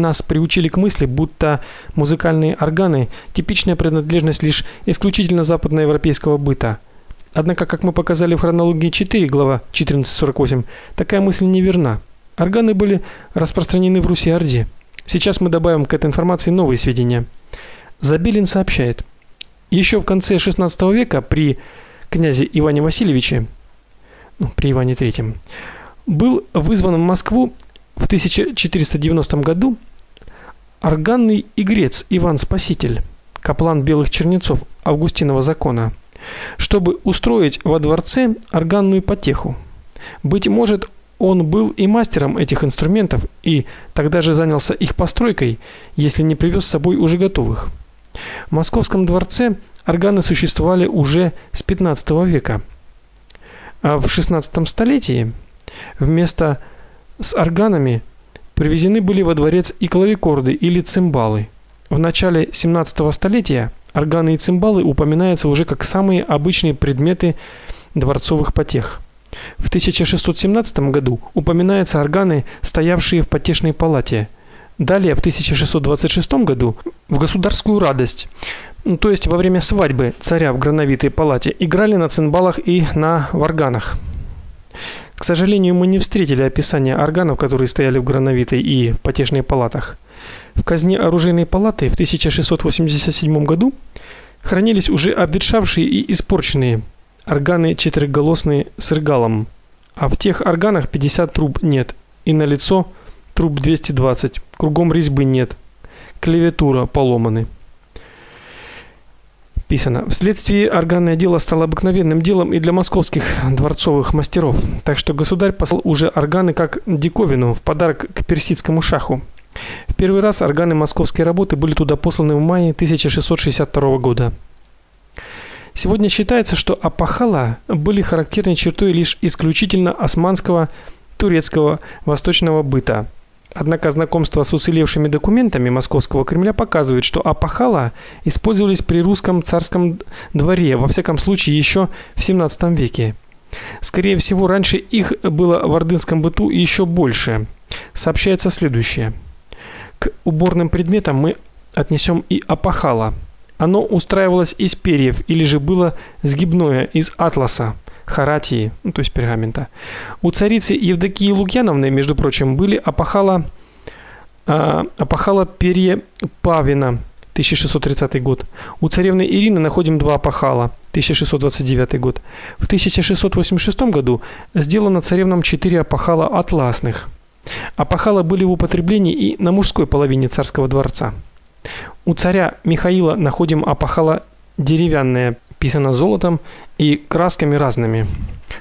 Нас приучили к мысли, будто музыкальные органы типичная принадлежность лишь исключительно западноевропейского быта. Однако, как мы показали в хронологии 4, глава 1448, такая мысль неверна. Органы были распространены в Руси-Орде. Сейчас мы добавим к этой информации новые сведения. Забелин сообщает: еще в конце XVI века при князе Иване Васильевиче, ну, при Иване III, был вызван в Москву в 1490 году органный игрец Иван Спаситель, каплан белых чернецов Августинова закона, чтобы устроить во дворце органную потеху. Быть может, он был и мастером этих инструментов и тогда же занялся их постройкой, если не привез с собой уже готовых. В Московском дворце органы существовали уже с 15 века. А в 16 столетии вместо с органами привезены были во дворец и клавикорды или цимбалы. В начале 17 столетия органы и цимбалы упоминаются уже как самые обычные предметы дворцовых потех. В 1617 году упоминаются органы, стоявшие в потешной палате. Далее в 1626 году в государскую радость, то есть во время свадьбы царя в грановитой палате, играли на цимбалах и на варганах. К сожалению, мы не встретили описания органов, которые стояли в грановитой и потешной палатах. В казне оружейной палаты в 1687 году хранились уже обветшавшие и испорченные органы четырехголосные с рыгалом, а в тех органах 50 труб нет, и на лицо труб 220, кругом резьбы нет, клавиатура поломаны. Писано: Вследствие органное дело стало обыкновенным делом и для московских дворцовых мастеров, так что государь послал уже органы как диковину в подарок к персидскому шаху. В первый раз органы московской работы были туда посланы в мае 1662 года. Сегодня считается, что апахала были характерной чертой лишь исключительно османского, турецкого, восточного быта. Однако знакомство с уцелевшими документами Московского Кремля показывает, что апахала использовались при русском царском дворе, во всяком случае еще в 17 веке. Скорее всего, раньше их было в ордынском быту еще больше. Сообщается следующее: К уборным предметам мы отнесем и апахала. Оно устраивалось из перьев или же было сгибное из атласа харатии, ну, то есть пергамента. У царицы Евдокии Лукьяновны, между прочим, были опахала э, опахала перья павина 1630 год. У царевны Ирины находим два опахала 1629 год. В 1686 году сделано царевнам четыре опахала атласных. Опахала были в употреблении и на мужской половине царского дворца. У царя Михаила находим опахала деревянное писано золотом и красками разными.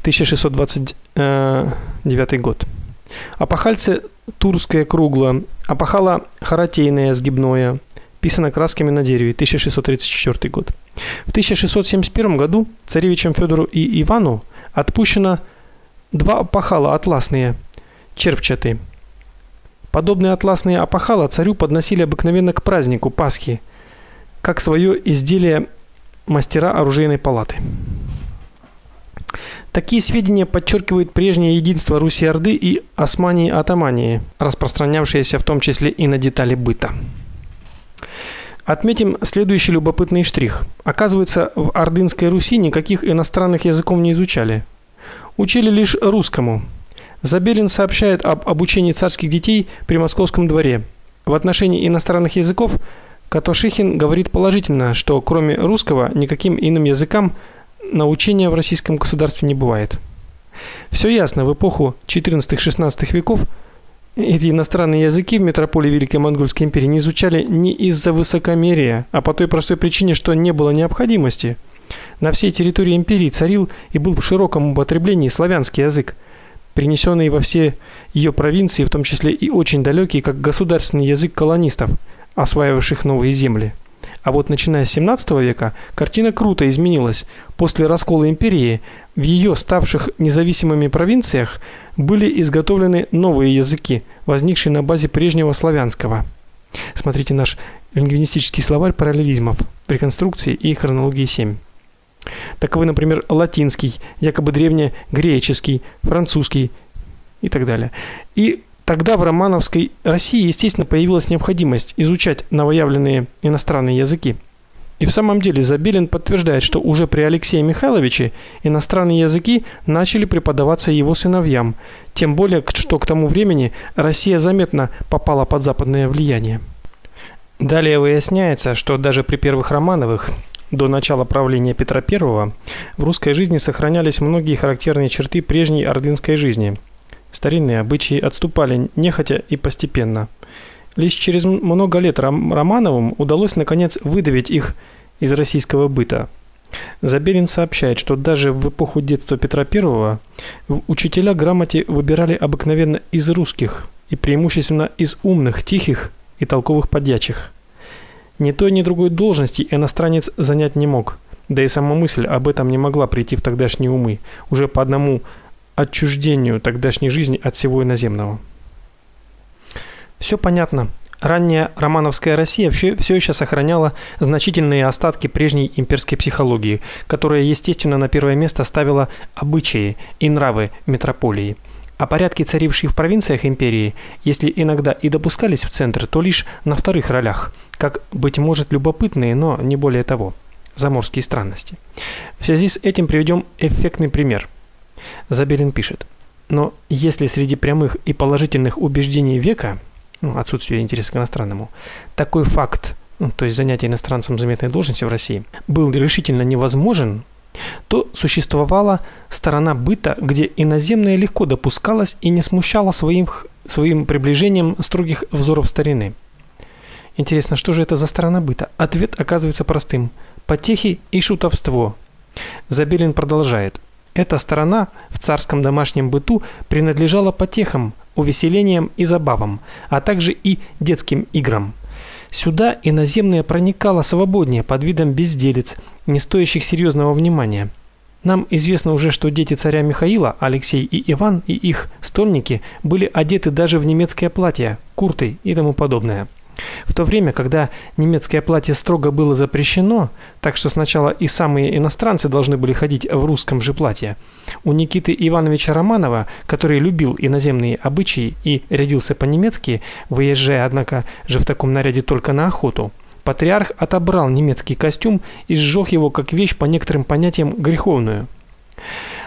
1629 год. Опахальце турское круглое, опахало харатейное сгибное, писано красками на дереве, 1634 год. В 1671 году царевичам Федору и Ивану отпущено два опахала атласные, червчатые. Подобные атласные опахала царю подносили обыкновенно к празднику Пасхи, как свое изделие мастера оружейной палаты. Такие сведения подчеркивают прежнее единство Руси-Орды и Османии-Атамании, распространявшееся в том числе и на детали быта. Отметим следующий любопытный штрих. Оказывается, в Ордынской Руси никаких иностранных языков не изучали. Учили лишь русскому. Забелин сообщает об обучении царских детей при московском дворе. В отношении иностранных языков Катошихин говорит положительно, что кроме русского никаким иным языкам научения в российском государстве не бывает. Все ясно, в эпоху 14-16 веков эти иностранные языки в метрополии Великой Монгольской империи не изучали не из-за высокомерия, а по той простой причине, что не было необходимости. На всей территории империи царил и был в широком употреблении славянский язык, принесенный во все ее провинции, в том числе и очень далекий, как государственный язык колонистов, осваивавших новые земли. А вот начиная с 17 века картина круто изменилась. После раскола империи в ее ставших независимыми провинциях были изготовлены новые языки, возникшие на базе прежнего славянского. Смотрите наш лингвистический словарь параллелизмов реконструкции и хронологии 7. Таковы, например, латинский, якобы древнегреческий, французский и так далее. И Тогда в романовской России, естественно, появилась необходимость изучать новоявленные иностранные языки. И в самом деле Забелин подтверждает, что уже при Алексее Михайловиче иностранные языки начали преподаваться его сыновьям, тем более что к тому времени Россия заметно попала под западное влияние. Далее выясняется, что даже при первых Романовых до начала правления Петра I в русской жизни сохранялись многие характерные черты прежней ордынской жизни. Старинные обычаи отступали нехотя и постепенно. Лишь через много лет Романовым удалось наконец выдавить их из российского быта. Забелин сообщает, что даже в эпоху детства Петра I учителя грамоте выбирали обыкновенно из русских и преимущественно из умных, тихих и толковых подьячих. Ни той, ни другой должности иностранец занять не мог. Да и сама мысль об этом не могла прийти в тогдашние умы, уже по одному отчуждению тогдашней жизни от всего иноземного. Все понятно. Ранняя романовская Россия все, все еще сохраняла значительные остатки прежней имперской психологии, которая, естественно, на первое место ставила обычаи и нравы метрополии. А порядки, царившие в провинциях империи, если иногда и допускались в центр, то лишь на вторых ролях, как быть может любопытные, но не более того, заморские странности. В связи с этим приведем эффектный пример. Забелин пишет: "Но если среди прямых и положительных убеждений века, ну, отсутствие интереса к иностранному, такой факт, ну, то есть занятие иностранцем заметной должности в России, был решительно невозможен, то существовала сторона быта, где иноземное легко допускалось и не смущало своим своим приближением строгих взоров старины. Интересно, что же это за сторона быта? Ответ оказывается простым: потехи и шутовство. Забелин продолжает: эта сторона в царском домашнем быту принадлежала потехам, увеселениям и забавам, а также и детским играм. Сюда иноземное проникало свободнее под видом безделиц, не стоящих серьезного внимания. Нам известно уже, что дети царя Михаила, Алексей и Иван и их стольники были одеты даже в немецкое платье, курты и тому подобное. В то время, когда немецкое платье строго было запрещено, так что сначала и самые иностранцы должны были ходить в русском же платье, у Никиты Ивановича Романова, который любил иноземные обычаи и рядился по-немецки, выезжая, однако, же в таком наряде только на охоту, патриарх отобрал немецкий костюм и сжег его как вещь по некоторым понятиям греховную.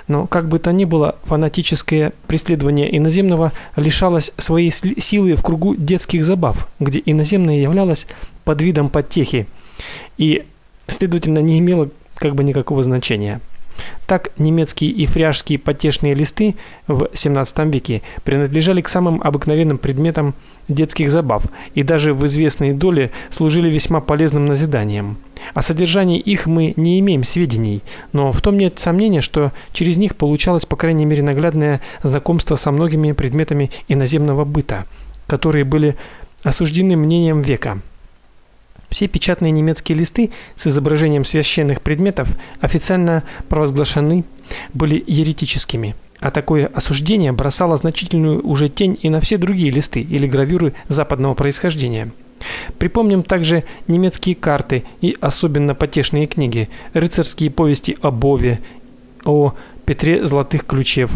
Но как бы то ни было, фанатическое преследование иноземного лишалось своей силы в кругу детских забав, где иноземное являлось под видом потехи и, следовательно, не имело как бы никакого значения. Так немецкие и фряжские потешные листы в 17 веке принадлежали к самым обыкновенным предметам детских забав и даже в известной доле служили весьма полезным назиданием. О содержании их мы не имеем сведений, но в том нет сомнения, что через них получалось по крайней мере наглядное знакомство со многими предметами иноземного быта, которые были осуждены мнением века. Все печатные немецкие листы с изображением священных предметов официально провозглашены были еретическими. А такое осуждение бросало значительную уже тень и на все другие листы или гравюры западного происхождения. Припомним также немецкие карты и особенно потешные книги, рыцарские повести о Бове, о Петре Золотых Ключев,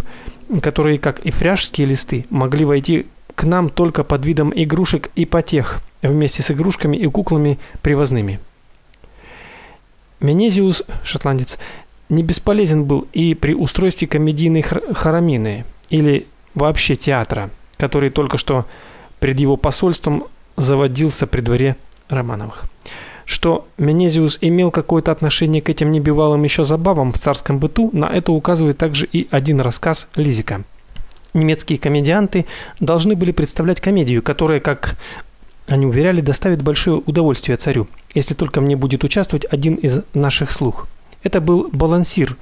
которые, как и фряжские листы, могли войти к нам только под видом игрушек и потех, вместе с игрушками и куклами привозными. Менезиус, шотландец, не бесполезен был и при устройстве комедийной хоромины или вообще театра, который только что пред его посольством заводился при дворе Романовых. Что Менезиус имел какое-то отношение к этим небывалым еще забавам в царском быту, на это указывает также и один рассказ Лизика. Немецкие комедианты должны были представлять комедию, которая, как они уверяли, доставит большое удовольствие царю, если только мне будет участвовать один из наших слуг. Это был балансир,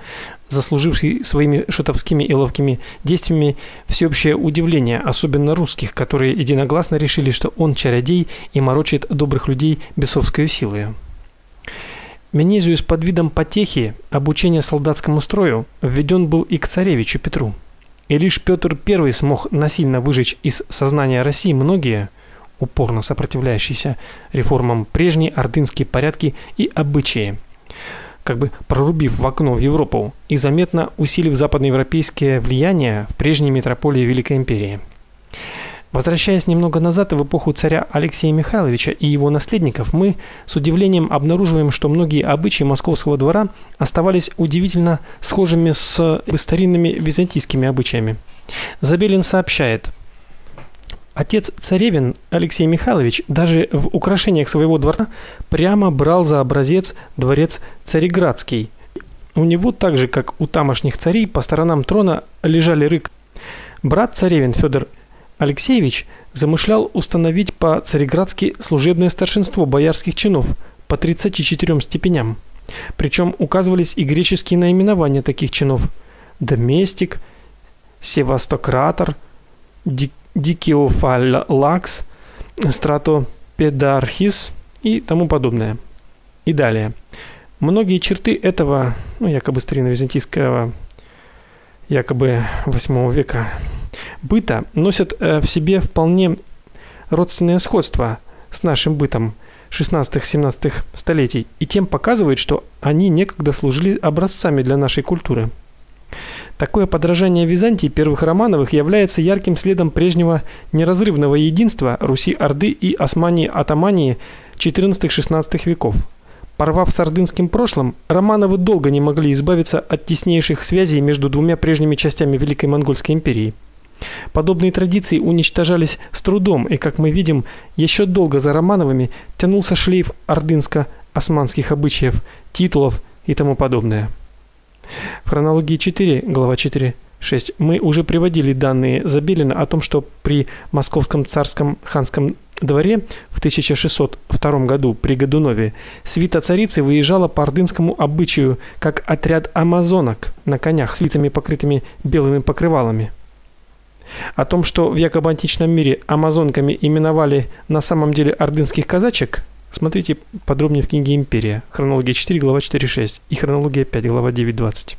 заслуживший своими шутовскими и ловкими действиями всеобщее удивление, особенно русских, которые единогласно решили, что он чародей и морочит добрых людей бесовской силой. Менезиус под видом потехи обучения солдатскому строю введен был и к царевичу Петру. И лишь Петр I смог насильно выжечь из сознания России многие упорно сопротивляющиеся реформам прежние ордынские порядки и обычаи, как бы прорубив в окно в Европу и заметно усилив западноевропейское влияние в прежней метрополии Великой империи. Возвращаясь немного назад в эпоху царя Алексея Михайловича и его наследников, мы с удивлением обнаруживаем, что многие обычаи московского двора оставались удивительно схожими с старинными византийскими обычаями. Забелин сообщает: Отец царевин Алексей Михайлович даже в украшениях своего дворца прямо брал за образец дворец Цареградский. У него так же, как у тамошних царей, по сторонам трона лежали рык. Брат царевин Федор Алексеевич замышлял установить по-цареградски служебное старшинство боярских чинов по 34 степеням. Причем указывались и греческие наименования таких чинов: доместик, севастократор, дикиофаллакс, стратопедархис и тому подобное. И далее. Многие черты этого, ну, якобы старинно-византийского якобы 8 века быта носят э, в себе вполне родственное сходство с нашим бытом 16-17 столетий и тем показывает, что они некогда служили образцами для нашей культуры. Такое подражание Византии первых Романовых является ярким следом прежнего неразрывного единства Руси-Орды и Османии-Атамании XIV-XVI веков. Порвав с ордынским прошлым, Романовы долго не могли избавиться от теснейших связей между двумя прежними частями Великой Монгольской империи. Подобные традиции уничтожались с трудом, и, как мы видим, еще долго за Романовыми тянулся шлейф ордынско-османских обычаев, титулов и тому подобное. В хронологии 4, глава 4 6 мы уже приводили данные Забелина о том, что при Московском царском ханском дворе в 1602 году при Годунове свита царицы выезжала по ордынскому обычаю как отряд амазонок на конях с лицами покрытыми белыми покрывалами. О том, что в якобы античном мире амазонками именовали на самом деле ордынских казачек, смотрите подробнее в книге Империя, хронология 4, глава 4.6 и хронология 5, глава 9.20.